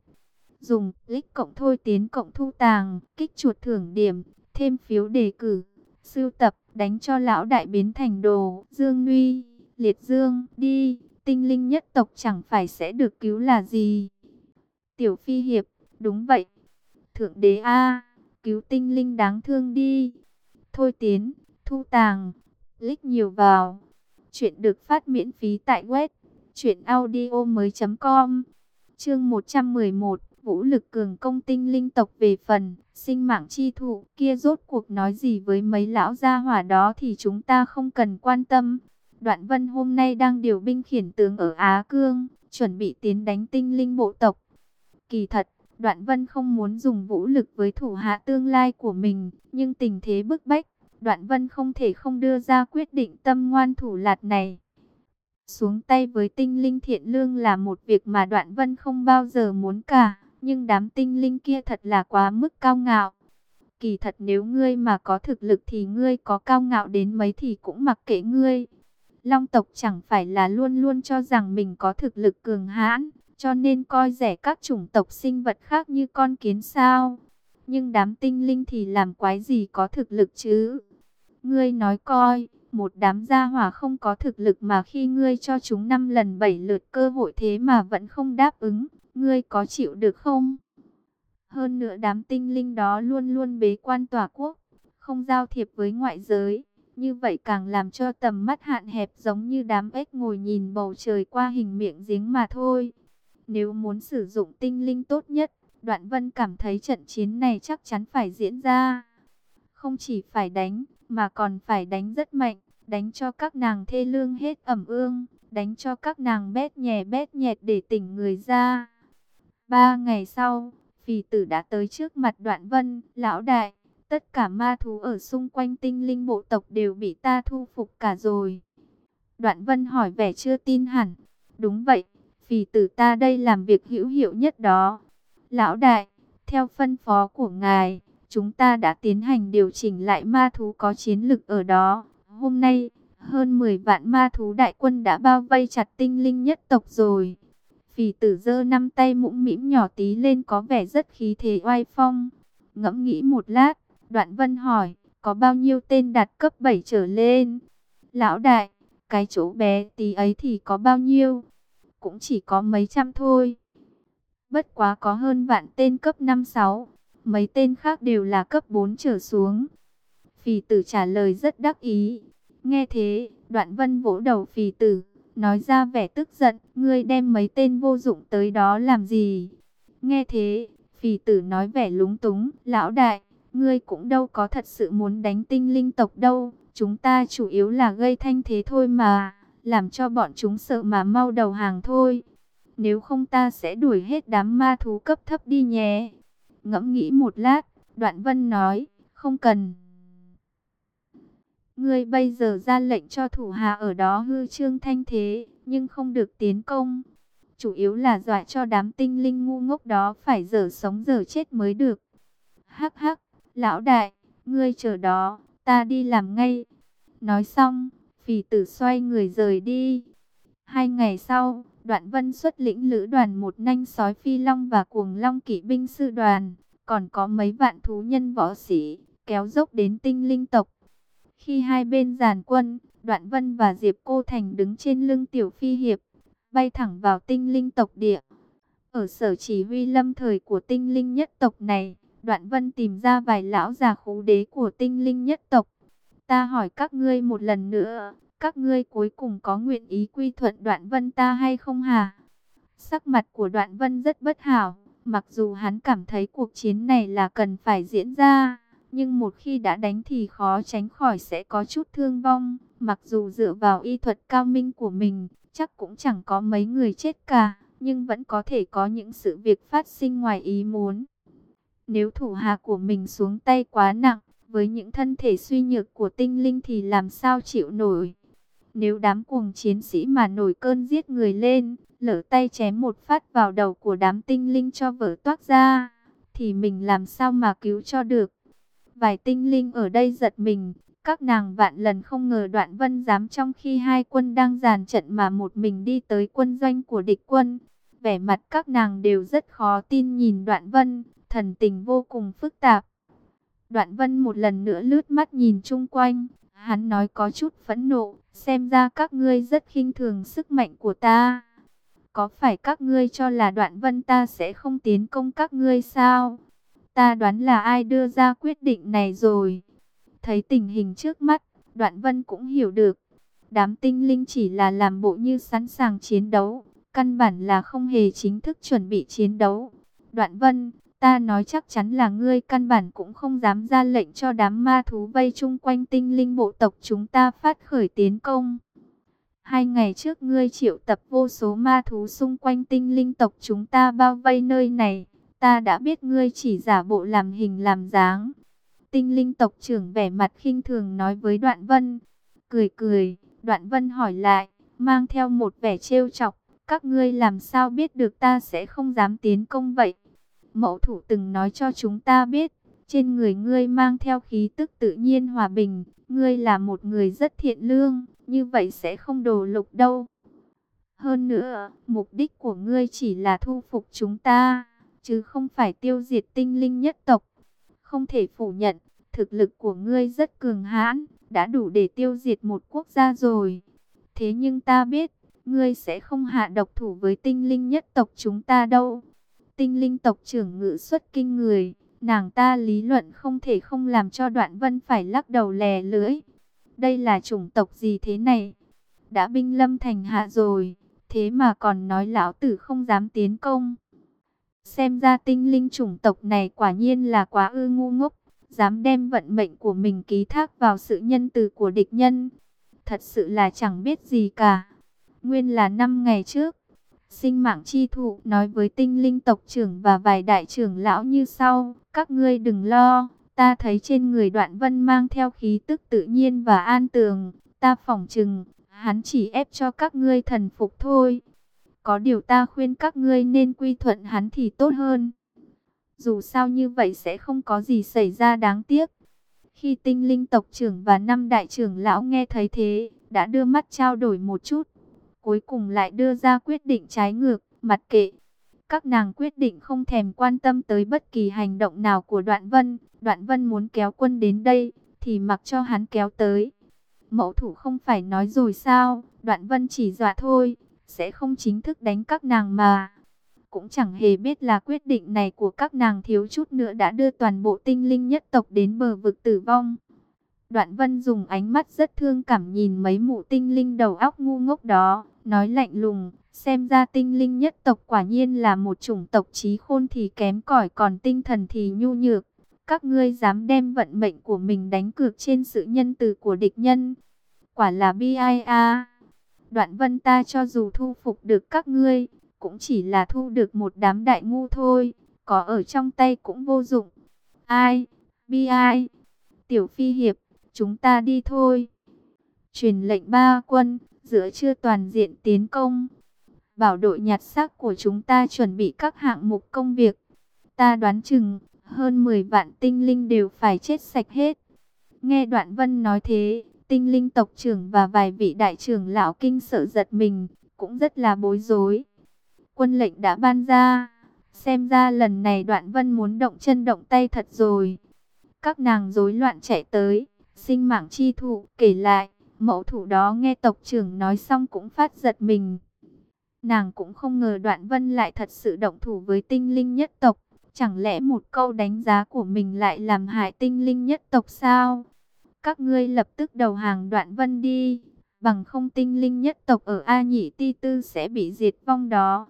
Dùng click cộng thôi tiến cộng thu tàng, kích chuột thưởng điểm, thêm phiếu đề cử, sưu tập, đánh cho lão đại biến thành đồ, dương nuy, liệt dương, đi, tinh linh nhất tộc chẳng phải sẽ được cứu là gì. Tiểu phi hiệp, đúng vậy. Thượng đế A, cứu tinh linh đáng thương đi. Thôi tiến, thu tàng, click nhiều vào. Chuyện được phát miễn phí tại web truyệnaudiomoi.com. Chương 111, vũ lực cường công tinh linh tộc về phần sinh mạng chi thụ, kia rốt cuộc nói gì với mấy lão gia hỏa đó thì chúng ta không cần quan tâm. Đoạn Vân hôm nay đang điều binh khiển tướng ở Á Cương, chuẩn bị tiến đánh tinh linh bộ tộc. Kỳ thật, Đoạn Vân không muốn dùng vũ lực với thủ hạ tương lai của mình, nhưng tình thế bức bách, Đoạn Vân không thể không đưa ra quyết định tâm ngoan thủ lạt này. Xuống tay với tinh linh thiện lương là một việc mà Đoạn Vân không bao giờ muốn cả, nhưng đám tinh linh kia thật là quá mức cao ngạo. Kỳ thật nếu ngươi mà có thực lực thì ngươi có cao ngạo đến mấy thì cũng mặc kệ ngươi. Long tộc chẳng phải là luôn luôn cho rằng mình có thực lực cường hãn, cho nên coi rẻ các chủng tộc sinh vật khác như con kiến sao. Nhưng đám tinh linh thì làm quái gì có thực lực chứ? Ngươi nói coi, một đám gia hỏa không có thực lực mà khi ngươi cho chúng năm lần bảy lượt cơ hội thế mà vẫn không đáp ứng, ngươi có chịu được không? Hơn nữa đám tinh linh đó luôn luôn bế quan tỏa quốc, không giao thiệp với ngoại giới. Như vậy càng làm cho tầm mắt hạn hẹp giống như đám ếch ngồi nhìn bầu trời qua hình miệng giếng mà thôi. Nếu muốn sử dụng tinh linh tốt nhất, Đoạn Vân cảm thấy trận chiến này chắc chắn phải diễn ra. Không chỉ phải đánh, mà còn phải đánh rất mạnh, đánh cho các nàng thê lương hết ẩm ương, đánh cho các nàng bét nhè bét nhẹt để tỉnh người ra. Ba ngày sau, phì tử đã tới trước mặt Đoạn Vân, lão đại, tất cả ma thú ở xung quanh tinh linh bộ tộc đều bị ta thu phục cả rồi. Đoạn Vân hỏi vẻ chưa tin hẳn, đúng vậy, phì tử ta đây làm việc hữu hiệu nhất đó. Lão đại, theo phân phó của ngài, chúng ta đã tiến hành điều chỉnh lại ma thú có chiến lực ở đó. Hôm nay, hơn 10 vạn ma thú đại quân đã bao vây chặt tinh linh nhất tộc rồi. Phì tử dơ năm tay mũm mĩm nhỏ tí lên có vẻ rất khí thế oai phong. Ngẫm nghĩ một lát, đoạn vân hỏi, có bao nhiêu tên đạt cấp 7 trở lên? Lão đại, cái chỗ bé tí ấy thì có bao nhiêu? Cũng chỉ có mấy trăm thôi. Bất quá có hơn vạn tên cấp 5-6, mấy tên khác đều là cấp 4 trở xuống. Phì tử trả lời rất đắc ý. Nghe thế, đoạn vân vỗ đầu phì tử nói ra vẻ tức giận, ngươi đem mấy tên vô dụng tới đó làm gì? Nghe thế, phì tử nói vẻ lúng túng, lão đại, ngươi cũng đâu có thật sự muốn đánh tinh linh tộc đâu, chúng ta chủ yếu là gây thanh thế thôi mà, làm cho bọn chúng sợ mà mau đầu hàng thôi. Nếu không ta sẽ đuổi hết đám ma thú cấp thấp đi nhé. Ngẫm nghĩ một lát, đoạn vân nói, không cần. Ngươi bây giờ ra lệnh cho thủ hạ ở đó hư trương thanh thế, nhưng không được tiến công. chủ yếu là dọa cho đám tinh linh ngu ngốc đó phải dở sống dở chết mới được. Hắc hắc, lão đại, ngươi chờ đó, ta đi làm ngay. Nói xong, phì tử xoay người rời đi. Hai ngày sau, đoạn vân xuất lĩnh lữ đoàn một nanh sói phi long và cuồng long kỵ binh sư đoàn, còn có mấy vạn thú nhân võ sĩ, kéo dốc đến tinh linh tộc. Khi hai bên giàn quân, đoạn vân và Diệp Cô Thành đứng trên lưng tiểu phi hiệp, bay thẳng vào tinh linh tộc địa. Ở sở chỉ huy lâm thời của tinh linh nhất tộc này, đoạn vân tìm ra vài lão già khú đế của tinh linh nhất tộc. Ta hỏi các ngươi một lần nữa, các ngươi cuối cùng có nguyện ý quy thuận đoạn vân ta hay không hả? Sắc mặt của đoạn vân rất bất hảo, mặc dù hắn cảm thấy cuộc chiến này là cần phải diễn ra, nhưng một khi đã đánh thì khó tránh khỏi sẽ có chút thương vong. Mặc dù dựa vào y thuật cao minh của mình, chắc cũng chẳng có mấy người chết cả, nhưng vẫn có thể có những sự việc phát sinh ngoài ý muốn. Nếu thủ hạ của mình xuống tay quá nặng, với những thân thể suy nhược của tinh linh thì làm sao chịu nổi. Nếu đám cuồng chiến sĩ mà nổi cơn giết người lên, lỡ tay chém một phát vào đầu của đám tinh linh cho vỡ toát ra, thì mình làm sao mà cứu cho được. Vài tinh linh ở đây giật mình, các nàng vạn lần không ngờ đoạn vân dám trong khi hai quân đang dàn trận mà một mình đi tới quân doanh của địch quân. Vẻ mặt các nàng đều rất khó tin nhìn đoạn vân, thần tình vô cùng phức tạp. Đoạn vân một lần nữa lướt mắt nhìn chung quanh, hắn nói có chút phẫn nộ, xem ra các ngươi rất khinh thường sức mạnh của ta. Có phải các ngươi cho là đoạn vân ta sẽ không tiến công các ngươi sao? Ta đoán là ai đưa ra quyết định này rồi. Thấy tình hình trước mắt, đoạn vân cũng hiểu được. Đám tinh linh chỉ là làm bộ như sẵn sàng chiến đấu, căn bản là không hề chính thức chuẩn bị chiến đấu. Đoạn vân, ta nói chắc chắn là ngươi căn bản cũng không dám ra lệnh cho đám ma thú vây chung quanh tinh linh bộ tộc chúng ta phát khởi tiến công. Hai ngày trước ngươi triệu tập vô số ma thú xung quanh tinh linh tộc chúng ta bao vây nơi này. Ta đã biết ngươi chỉ giả bộ làm hình làm dáng. Tinh linh tộc trưởng vẻ mặt khinh thường nói với Đoạn Vân. Cười cười, Đoạn Vân hỏi lại, mang theo một vẻ trêu chọc. Các ngươi làm sao biết được ta sẽ không dám tiến công vậy? Mẫu thủ từng nói cho chúng ta biết, trên người ngươi mang theo khí tức tự nhiên hòa bình. Ngươi là một người rất thiện lương, như vậy sẽ không đổ lục đâu. Hơn nữa, mục đích của ngươi chỉ là thu phục chúng ta chứ không phải tiêu diệt tinh linh nhất tộc. Không thể phủ nhận, thực lực của ngươi rất cường hãn, đã đủ để tiêu diệt một quốc gia rồi. Thế nhưng ta biết, ngươi sẽ không hạ độc thủ với tinh linh nhất tộc chúng ta đâu. Tinh linh tộc trưởng ngự xuất kinh người, nàng ta lý luận không thể không làm cho đoạn vân phải lắc đầu lè lưỡi. Đây là chủng tộc gì thế này? Đã binh lâm thành hạ rồi, thế mà còn nói lão tử không dám tiến công. Xem ra tinh linh chủng tộc này quả nhiên là quá ư ngu ngốc, dám đem vận mệnh của mình ký thác vào sự nhân từ của địch nhân. Thật sự là chẳng biết gì cả. Nguyên là năm ngày trước, sinh mạng chi thụ nói với tinh linh tộc trưởng và vài đại trưởng lão như sau. Các ngươi đừng lo, ta thấy trên người đoạn vân mang theo khí tức tự nhiên và an tường. Ta phỏng chừng, hắn chỉ ép cho các ngươi thần phục thôi. Có điều ta khuyên các ngươi nên quy thuận hắn thì tốt hơn. Dù sao như vậy sẽ không có gì xảy ra đáng tiếc. Khi tinh linh tộc trưởng và năm đại trưởng lão nghe thấy thế, đã đưa mắt trao đổi một chút. Cuối cùng lại đưa ra quyết định trái ngược, mặt kệ. Các nàng quyết định không thèm quan tâm tới bất kỳ hành động nào của Đoạn Vân. Đoạn Vân muốn kéo quân đến đây, thì mặc cho hắn kéo tới. Mẫu thủ không phải nói rồi sao, Đoạn Vân chỉ dọa thôi, sẽ không chính thức đánh các nàng mà. Cũng chẳng hề biết là quyết định này của các nàng thiếu chút nữa đã đưa toàn bộ tinh linh nhất tộc đến bờ vực tử vong. Đoạn vân dùng ánh mắt rất thương cảm nhìn mấy mụ tinh linh đầu óc ngu ngốc đó, nói lạnh lùng, xem ra tinh linh nhất tộc quả nhiên là một chủng tộc trí khôn thì kém cỏi còn tinh thần thì nhu nhược. Các ngươi dám đem vận mệnh của mình đánh cược trên sự nhân từ của địch nhân. Quả là bi ai. Đoạn vân ta cho dù thu phục được các ngươi, cũng chỉ là thu được một đám đại ngu thôi, có ở trong tay cũng vô dụng. Ai, bi ai, tiểu phi hiệp, chúng ta đi thôi. Truyền lệnh ba quân, giữa chưa toàn diện tiến công. bảo đội nhặt xác của chúng ta chuẩn bị các hạng mục công việc. Ta đoán chừng, hơn 10 vạn tinh linh đều phải chết sạch hết. Nghe Đoạn Vân nói thế, tinh linh tộc trưởng và vài vị đại trưởng lão kinh sợ giật mình, cũng rất là bối rối. Quân lệnh đã ban ra, xem ra lần này Đoạn Vân muốn động chân động tay thật rồi. Các nàng rối loạn chạy tới, sinh mạng chi thụ kể lại, mẫu thủ đó nghe tộc trưởng nói xong cũng phát giật mình. Nàng cũng không ngờ Đoạn Vân lại thật sự động thủ với tinh linh nhất tộc. Chẳng lẽ một câu đánh giá của mình lại làm hại tinh linh nhất tộc sao? Các ngươi lập tức đầu hàng Đoạn Vân đi. Bằng không tinh linh nhất tộc ở A Nhị Ti Tư sẽ bị diệt vong đó.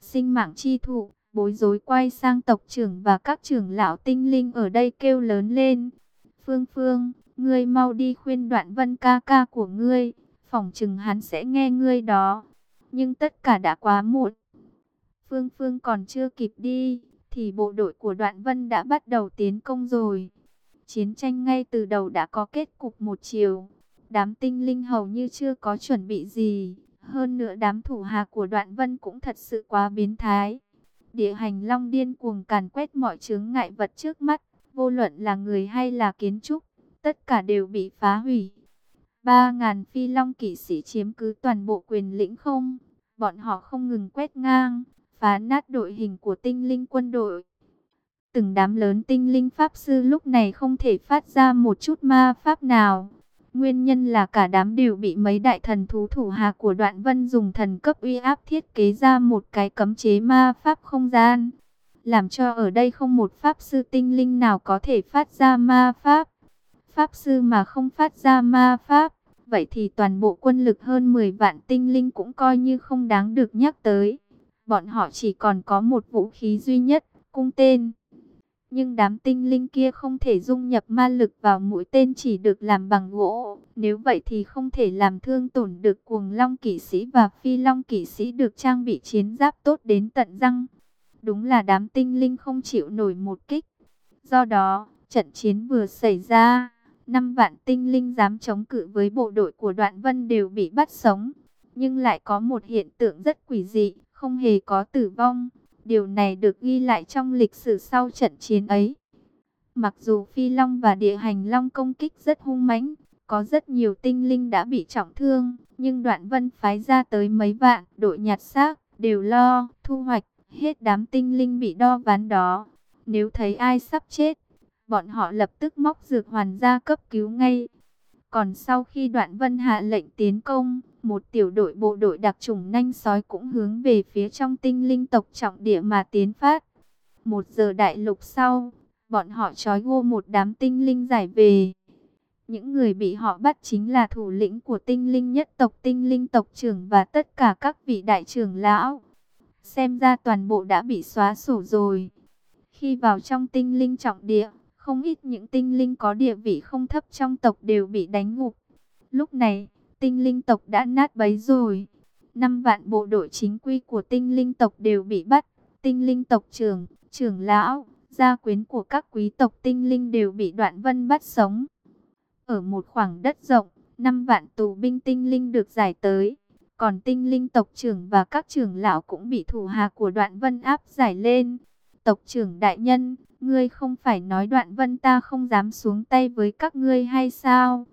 Sinh mạng chi thụ, bối rối quay sang tộc trưởng và các trưởng lão tinh linh ở đây kêu lớn lên. Phương Phương, ngươi mau đi khuyên Đoạn Vân ca ca của ngươi. Phỏng chừng hắn sẽ nghe ngươi đó nhưng tất cả đã quá muộn. Phương Phương còn chưa kịp đi, thì bộ đội của Đoạn Vân đã bắt đầu tiến công rồi. Chiến tranh ngay từ đầu đã có kết cục một chiều. Đám tinh linh hầu như chưa có chuẩn bị gì. Hơn nữa đám thủ hạ của Đoạn Vân cũng thật sự quá biến thái. Địa hành long điên cuồng càn quét mọi chướng ngại vật trước mắt. Vô luận là người hay là kiến trúc, tất cả đều bị phá hủy. Ba ngàn phi long kỵ sĩ chiếm cứ toàn bộ quyền lĩnh không. Bọn họ không ngừng quét ngang, phá nát đội hình của tinh linh quân đội. Từng đám lớn tinh linh pháp sư lúc này không thể phát ra một chút ma pháp nào. Nguyên nhân là cả đám đều bị mấy đại thần thú thủ hạ của đoạn vân dùng thần cấp uy áp thiết kế ra một cái cấm chế ma pháp không gian. Làm cho ở đây không một pháp sư tinh linh nào có thể phát ra ma pháp. Pháp sư mà không phát ra ma pháp, vậy thì toàn bộ quân lực hơn 10 vạn tinh linh cũng coi như không đáng được nhắc tới. Bọn họ chỉ còn có một vũ khí duy nhất, cung tên. Nhưng đám tinh linh kia không thể dung nhập ma lực vào mũi tên chỉ được làm bằng gỗ. Nếu vậy thì không thể làm thương tổn được cuồng long kỵ sĩ và phi long kỵ sĩ được trang bị chiến giáp tốt đến tận răng. Đúng là đám tinh linh không chịu nổi một kích. Do đó, trận chiến vừa xảy ra năm vạn tinh linh dám chống cự với bộ đội của đoạn vân đều bị bắt sống. Nhưng lại có một hiện tượng rất quỷ dị, không hề có tử vong. Điều này được ghi lại trong lịch sử sau trận chiến ấy. Mặc dù Phi Long và Địa Hành Long công kích rất hung mãnh, có rất nhiều tinh linh đã bị trọng thương, nhưng đoạn vân phái ra tới mấy vạn đội nhặt xác, đều lo, thu hoạch, hết đám tinh linh bị đo ván đó. Nếu thấy ai sắp chết, bọn họ lập tức móc dược hoàn ra cấp cứu ngay. Còn sau khi đoạn vân hạ lệnh tiến công, một tiểu đội bộ đội đặc trùng nanh sói cũng hướng về phía trong tinh linh tộc trọng địa mà tiến phát. Một giờ đại lục sau, bọn họ trói gô một đám tinh linh giải về. Những người bị họ bắt chính là thủ lĩnh của tinh linh nhất tộc tinh linh tộc trưởng và tất cả các vị đại trưởng lão. Xem ra toàn bộ đã bị xóa sổ rồi. Khi vào trong tinh linh trọng địa, không ít những tinh linh có địa vị không thấp trong tộc đều bị đánh ngục. Lúc này, tinh linh tộc đã nát bấy rồi. Năm vạn bộ đội chính quy của tinh linh tộc đều bị bắt. Tinh linh tộc trưởng, trưởng lão, gia quyến của các quý tộc tinh linh đều bị đoạn vân bắt sống. Ở một khoảng đất rộng, năm vạn tù binh tinh linh được giải tới. Còn tinh linh tộc trưởng và các trưởng lão cũng bị thủ hạ của đoạn vân áp giải lên. Tộc trưởng đại nhân, Ngươi không phải nói đoạn vân ta không dám xuống tay với các ngươi hay sao?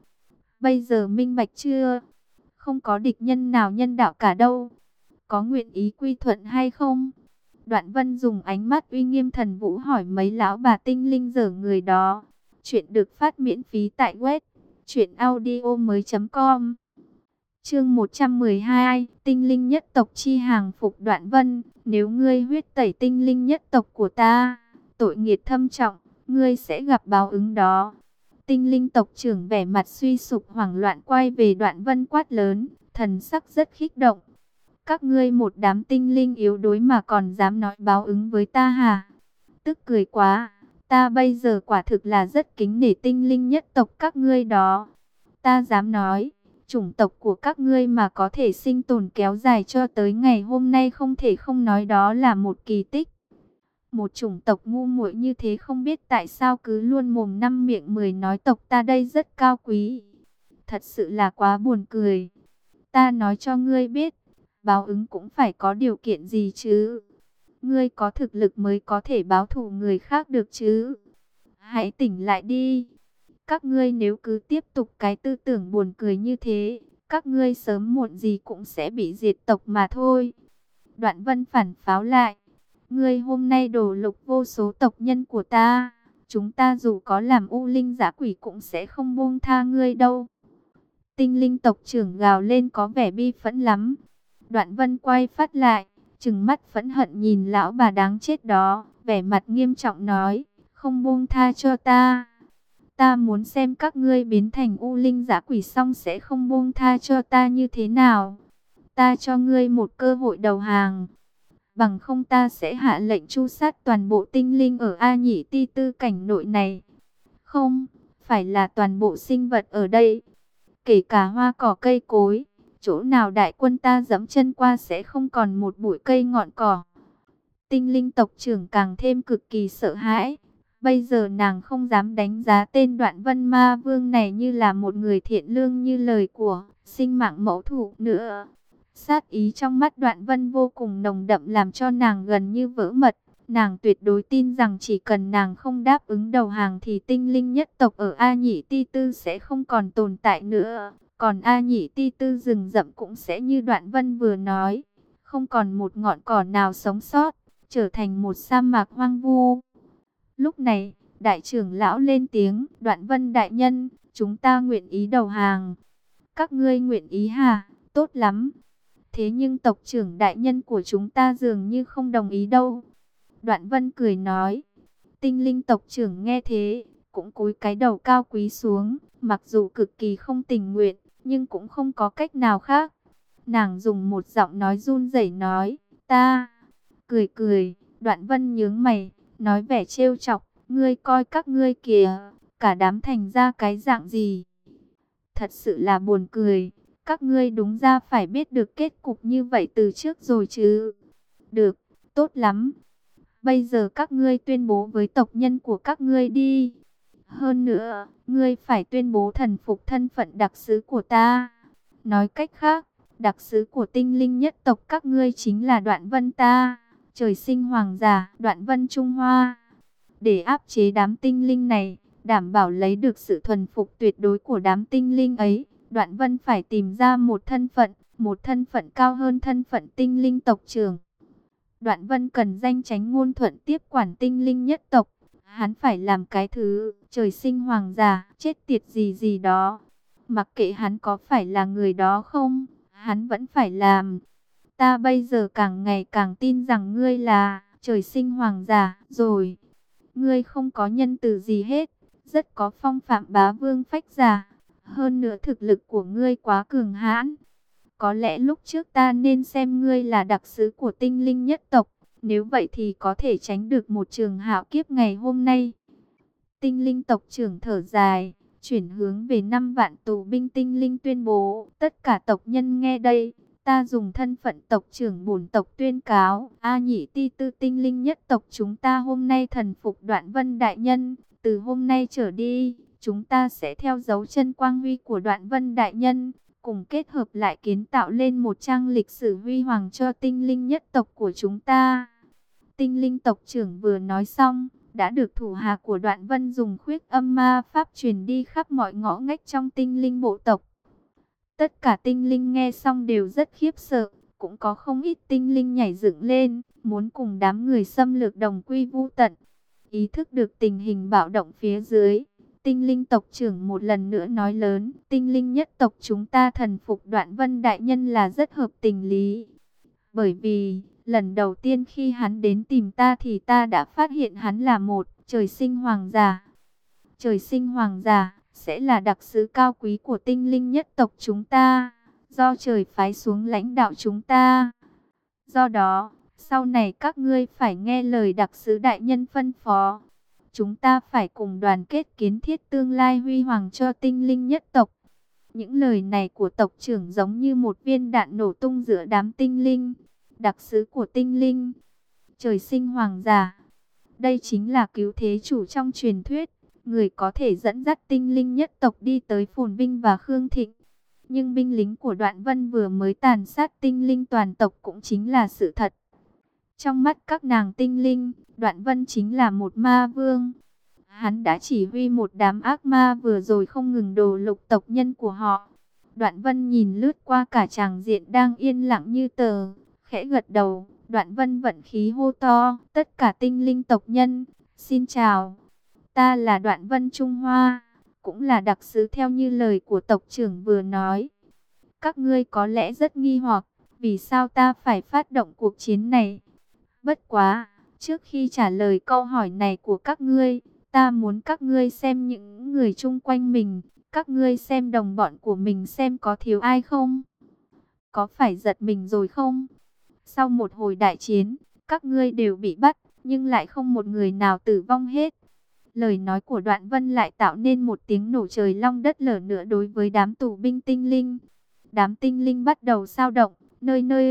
Bây giờ minh bạch chưa? Không có địch nhân nào nhân đạo cả đâu. Có nguyện ý quy thuận hay không? Đoạn vân dùng ánh mắt uy nghiêm thần vũ hỏi mấy lão bà tinh linh dở người đó. Chuyện được phát miễn phí tại web. Chuyện audio mới.com Chương 112, tinh linh nhất tộc chi hàng phục đoạn vân, nếu ngươi huyết tẩy tinh linh nhất tộc của ta, tội nghiệt thâm trọng, ngươi sẽ gặp báo ứng đó. Tinh linh tộc trưởng vẻ mặt suy sụp hoảng loạn quay về đoạn vân quát lớn, thần sắc rất khích động. Các ngươi một đám tinh linh yếu đuối mà còn dám nói báo ứng với ta hả? Tức cười quá, ta bây giờ quả thực là rất kính nể tinh linh nhất tộc các ngươi đó. Ta dám nói, chủng tộc của các ngươi mà có thể sinh tồn kéo dài cho tới ngày hôm nay không thể không nói đó là một kỳ tích. Một chủng tộc ngu muội như thế không biết tại sao cứ luôn mồm năm miệng mười nói tộc ta đây rất cao quý. Thật sự là quá buồn cười. Ta nói cho ngươi biết, báo ứng cũng phải có điều kiện gì chứ. Ngươi có thực lực mới có thể báo thù người khác được chứ. Hãy tỉnh lại đi. Các ngươi nếu cứ tiếp tục cái tư tưởng buồn cười như thế, các ngươi sớm muộn gì cũng sẽ bị diệt tộc mà thôi. Đoạn vân phản pháo lại. Ngươi hôm nay đổ lục vô số tộc nhân của ta. Chúng ta dù có làm u linh giả quỷ cũng sẽ không buông tha ngươi đâu. Tinh linh tộc trưởng gào lên có vẻ bi phẫn lắm. Đoạn vân quay phát lại, chừng mắt phẫn hận nhìn lão bà đáng chết đó, vẻ mặt nghiêm trọng nói, không buông tha cho ta. Ta muốn xem các ngươi biến thành u linh giả quỷ xong sẽ không buông tha cho ta như thế nào. Ta cho ngươi một cơ hội đầu hàng. Bằng không ta sẽ hạ lệnh chu sát toàn bộ tinh linh ở A Nhĩ Ti Tư cảnh nội này. Không, phải là toàn bộ sinh vật ở đây. Kể cả hoa cỏ cây cối. Chỗ nào đại quân ta dẫm chân qua sẽ không còn một bụi cây ngọn cỏ. Tinh linh tộc trưởng càng thêm cực kỳ sợ hãi. Bây giờ nàng không dám đánh giá tên đoạn vân ma vương này như là một người thiện lương như lời của sinh mạng mẫu thủ nữa. Sát ý trong mắt đoạn vân vô cùng nồng đậm làm cho nàng gần như vỡ mật. Nàng tuyệt đối tin rằng chỉ cần nàng không đáp ứng đầu hàng thì tinh linh nhất tộc ở A Nhĩ Ti Tư sẽ không còn tồn tại nữa. Còn A Nhĩ Ti Tư rừng rậm cũng sẽ như đoạn vân vừa nói. Không còn một ngọn cỏ nào sống sót, trở thành một sa mạc hoang vu. Lúc này, đại trưởng lão lên tiếng, đoạn vân đại nhân, chúng ta nguyện ý đầu hàng. Các ngươi nguyện ý hà Tốt lắm. Thế nhưng tộc trưởng đại nhân của chúng ta dường như không đồng ý đâu. Đoạn vân cười nói. Tinh linh tộc trưởng nghe thế, cũng cúi cái đầu cao quý xuống, mặc dù cực kỳ không tình nguyện, nhưng cũng không có cách nào khác. Nàng dùng một giọng nói run rẩy nói, ta, cười cười, đoạn vân nhướng mày, nói vẻ trêu chọc, ngươi coi các ngươi kìa, cả đám thành ra cái dạng gì. Thật sự là buồn cười, các ngươi đúng ra phải biết được kết cục như vậy từ trước rồi chứ. Được, tốt lắm. Bây giờ các ngươi tuyên bố với tộc nhân của các ngươi đi. Hơn nữa, ngươi phải tuyên bố thần phục thân phận đặc sứ của ta. Nói cách khác, đặc sứ của tinh linh nhất tộc các ngươi chính là đoạn vân ta, trời sinh hoàng giả, đoạn vân Trung Hoa. Để áp chế đám tinh linh này, đảm bảo lấy được sự thuần phục tuyệt đối của đám tinh linh ấy, đoạn vân phải tìm ra một thân phận, một thân phận cao hơn thân phận tinh linh tộc trưởng. Đoạn vân cần danh tránh ngôn thuận tiếp quản tinh linh nhất tộc, hắn phải làm cái thứ trời sinh hoàng giả, chết tiệt gì gì đó. Mặc kệ hắn có phải là người đó không, hắn vẫn phải làm. Ta bây giờ càng ngày càng tin rằng ngươi là trời sinh hoàng giả rồi. Ngươi không có nhân từ gì hết, rất có phong phạm bá vương phách giả. Hơn nữa thực lực của ngươi quá cường hãn. Có lẽ lúc trước ta nên xem ngươi là đặc sứ của tinh linh nhất tộc. Nếu vậy thì có thể tránh được một trường hạo kiếp ngày hôm nay. Tinh linh tộc trưởng thở dài, chuyển hướng về năm vạn tù binh tinh linh tuyên bố. Tất cả tộc nhân nghe đây, ta dùng thân phận tộc trưởng bổn tộc tuyên cáo. A nhị ti tư tinh linh nhất tộc chúng ta hôm nay thần phục đoạn vân đại nhân. Từ hôm nay trở đi, chúng ta sẽ theo dấu chân quang huy của đoạn vân đại nhân cùng kết hợp lại kiến tạo lên một trang lịch sử huy hoàng cho tinh linh nhất tộc của chúng ta. Tinh linh tộc trưởng vừa nói xong, đã được thủ hạ của đoạn vân dùng khuyết âm ma pháp truyền đi khắp mọi ngõ ngách trong tinh linh bộ tộc. Tất cả tinh linh nghe xong đều rất khiếp sợ, cũng có không ít tinh linh nhảy dựng lên, muốn cùng đám người xâm lược đồng quy vu tận. Ý thức được tình hình bạo động phía dưới, tinh linh tộc trưởng một lần nữa nói lớn, tinh linh nhất tộc chúng ta thần phục đoạn vân đại nhân là rất hợp tình lý. Bởi vì, lần đầu tiên khi hắn đến tìm ta thì ta đã phát hiện hắn là một trời sinh hoàng giả. Trời sinh hoàng giả sẽ là đặc sứ cao quý của tinh linh nhất tộc chúng ta, do trời phái xuống lãnh đạo chúng ta. Do đó, sau này các ngươi phải nghe lời đặc sứ đại nhân phân phó. Chúng ta phải cùng đoàn kết kiến thiết tương lai huy hoàng cho tinh linh nhất tộc. Những lời này của tộc trưởng giống như một viên đạn nổ tung giữa đám tinh linh, đặc sứ của tinh linh, trời sinh hoàng giả. Đây chính là cứu thế chủ trong truyền thuyết, người có thể dẫn dắt tinh linh nhất tộc đi tới phồn vinh và khương thịnh. Nhưng binh lính của Đoạn Vân vừa mới tàn sát tinh linh toàn tộc cũng chính là sự thật. Trong mắt các nàng tinh linh, Đoạn Vân chính là một ma vương. Hắn đã chỉ huy một đám ác ma vừa rồi không ngừng đồ lục tộc nhân của họ. Đoạn Vân nhìn lướt qua cả tràng diện đang yên lặng như tờ, khẽ gật đầu. Đoạn Vân vận khí hô to, tất cả tinh linh tộc nhân, xin chào. Ta là Đoạn Vân Trung Hoa, cũng là đặc sứ theo như lời của tộc trưởng vừa nói. Các ngươi có lẽ rất nghi hoặc, vì sao ta phải phát động cuộc chiến này? Bất quá, trước khi trả lời câu hỏi này của các ngươi, ta muốn các ngươi xem những người chung quanh mình, các ngươi xem đồng bọn của mình xem có thiếu ai không? Có phải giật mình rồi không? Sau một hồi đại chiến, các ngươi đều bị bắt, nhưng lại không một người nào tử vong hết. Lời nói của đoạn vân lại tạo nên một tiếng nổ trời long đất lở nữa đối với đám tù binh tinh linh. Đám tinh linh bắt đầu sao động, nơi nơi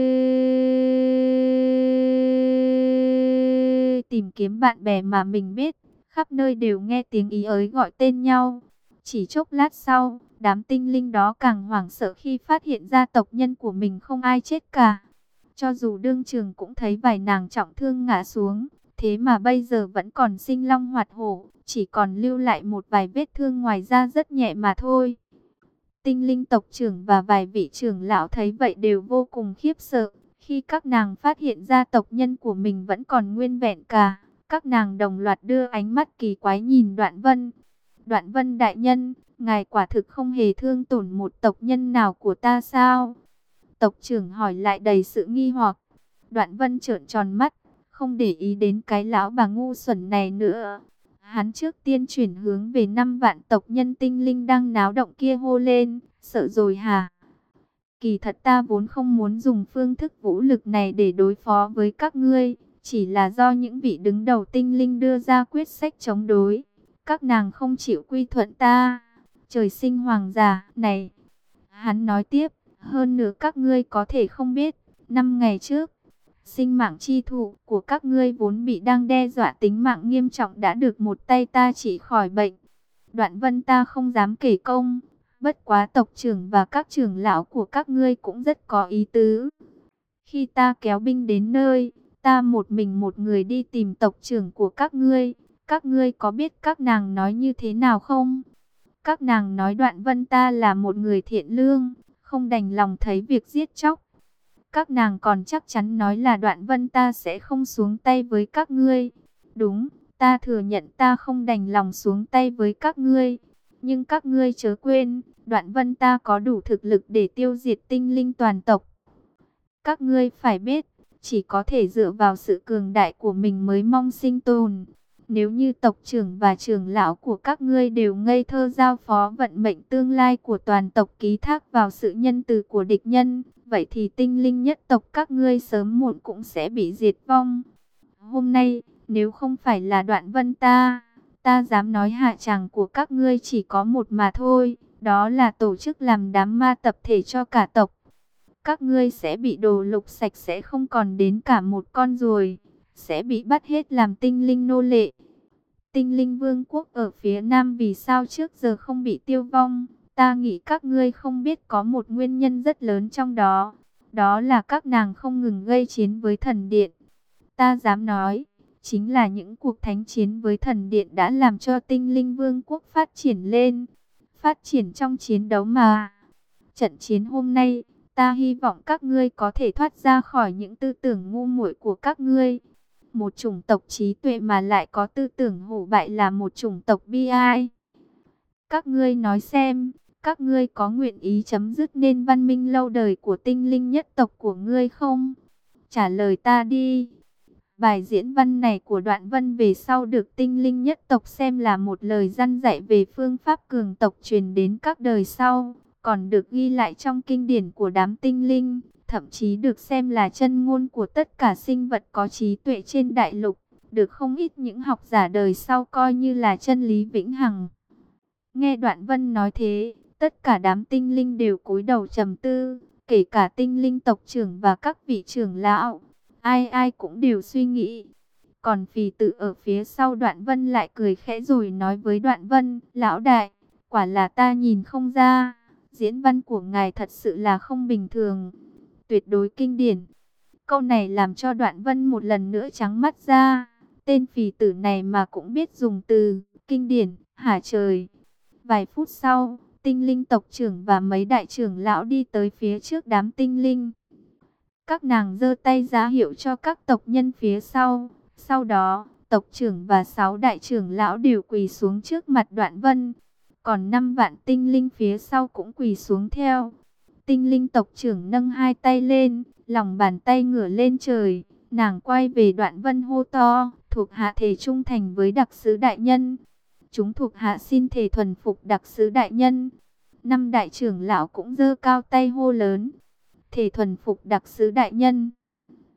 tìm kiếm bạn bè mà mình biết, khắp nơi đều nghe tiếng ý ới gọi tên nhau. Chỉ chốc lát sau, đám tinh linh đó càng hoảng sợ khi phát hiện ra tộc nhân của mình không ai chết cả. Cho dù đương trường cũng thấy vài nàng trọng thương ngã xuống, thế mà bây giờ vẫn còn sinh long hoạt hổ, chỉ còn lưu lại một vài vết thương ngoài da rất nhẹ mà thôi. Tinh linh tộc trưởng và vài vị trưởng lão thấy vậy đều vô cùng khiếp sợ. Khi các nàng phát hiện ra tộc nhân của mình vẫn còn nguyên vẹn cả, các nàng đồng loạt đưa ánh mắt kỳ quái nhìn Đoạn Vân. Đoạn Vân đại nhân, ngài quả thực không hề thương tổn một tộc nhân nào của ta sao? Tộc trưởng hỏi lại đầy sự nghi hoặc. Đoạn Vân trợn tròn mắt, không để ý đến cái lão bà ngu xuẩn này nữa. Hắn trước tiên chuyển hướng về năm vạn tộc nhân tinh linh đang náo động kia hô lên, sợ rồi hả? Kỳ thật ta vốn không muốn dùng phương thức vũ lực này để đối phó với các ngươi, chỉ là do những vị đứng đầu tinh linh đưa ra quyết sách chống đối. Các nàng không chịu quy thuận ta. Trời sinh hoàng giả này. Hắn nói tiếp, hơn nữa các ngươi có thể không biết, năm ngày trước, sinh mạng chi thụ của các ngươi vốn bị đang đe dọa tính mạng nghiêm trọng đã được một tay ta chỉ khỏi bệnh. Đoạn vân ta không dám kể công, bất quá tộc trưởng và các trưởng lão của các ngươi cũng rất có ý tứ. Khi ta kéo binh đến nơi, ta một mình một người đi tìm tộc trưởng của các ngươi, các ngươi có biết các nàng nói như thế nào không? Các nàng nói đoạn vân ta là một người thiện lương, không đành lòng thấy việc giết chóc. Các nàng còn chắc chắn nói là đoạn vân ta sẽ không xuống tay với các ngươi. Đúng, ta thừa nhận ta không đành lòng xuống tay với các ngươi. Nhưng các ngươi chớ quên, đoạn vân ta có đủ thực lực để tiêu diệt tinh linh toàn tộc. Các ngươi phải biết, chỉ có thể dựa vào sự cường đại của mình mới mong sinh tồn. Nếu như tộc trưởng và trưởng lão của các ngươi đều ngây thơ giao phó vận mệnh tương lai của toàn tộc ký thác vào sự nhân từ của địch nhân, vậy thì tinh linh nhất tộc các ngươi sớm muộn cũng sẽ bị diệt vong. Hôm nay, nếu không phải là đoạn vân ta, ta dám nói hạ chàng của các ngươi chỉ có một mà thôi, đó là tổ chức làm đám ma tập thể cho cả tộc. Các ngươi sẽ bị đồ lục sạch sẽ không còn đến cả một con ruồi sẽ bị bắt hết làm tinh linh nô lệ. Tinh linh vương quốc ở phía nam vì sao trước giờ không bị tiêu vong? Ta nghĩ các ngươi không biết có một nguyên nhân rất lớn trong đó. Đó là các nàng không ngừng gây chiến với thần điện. Ta dám nói, chính là những cuộc thánh chiến với thần điện đã làm cho tinh linh vương quốc phát triển lên. Phát triển trong chiến đấu mà. Trận chiến hôm nay, ta hy vọng các ngươi có thể thoát ra khỏi những tư tưởng ngu muội của các ngươi một chủng tộc trí tuệ mà lại có tư tưởng hổ bại là một chủng tộc bi ai. Các ngươi nói xem, các ngươi có nguyện ý chấm dứt nên văn minh lâu đời của tinh linh nhất tộc của ngươi không? Trả lời ta đi. Bài diễn văn này của đoạn văn về sau được tinh linh nhất tộc xem là một lời răn dạy về phương pháp cường tộc truyền đến các đời sau, còn được ghi lại trong kinh điển của đám tinh linh thậm chí được xem là chân ngôn của tất cả sinh vật có trí tuệ trên đại lục, được không ít những học giả đời sau coi như là chân lý vĩnh hằng. Nghe Đoạn Vân nói thế, tất cả đám tinh linh đều cúi đầu trầm tư, kể cả tinh linh tộc trưởng và các vị trưởng lão, ai ai cũng đều suy nghĩ. Còn phì tự ở phía sau Đoạn Vân lại cười khẽ rồi nói với Đoạn Vân, lão đại, quả là ta nhìn không ra diễn văn của ngài thật sự là không bình thường, tuyệt đối kinh điển. Câu này làm cho đoạn vân một lần nữa trắng mắt ra, tên phì tử này mà cũng biết dùng từ, kinh điển, hả trời. Vài phút sau, tinh linh tộc trưởng và mấy đại trưởng lão đi tới phía trước đám tinh linh. Các nàng giơ tay giá hiệu cho các tộc nhân phía sau. Sau đó, tộc trưởng và sáu đại trưởng lão đều quỳ xuống trước mặt đoạn vân. Còn năm vạn tinh linh phía sau cũng quỳ xuống theo. Tinh linh tộc trưởng nâng hai tay lên, lòng bàn tay ngửa lên trời. Nàng quay về đoạn vân hô to, thuộc hạ thể trung thành với đặc sứ đại nhân. Chúng thuộc hạ xin thể thuần phục đặc sứ đại nhân. Năm đại trưởng lão cũng dơ cao tay hô lớn. Thể thuần phục đặc sứ đại nhân.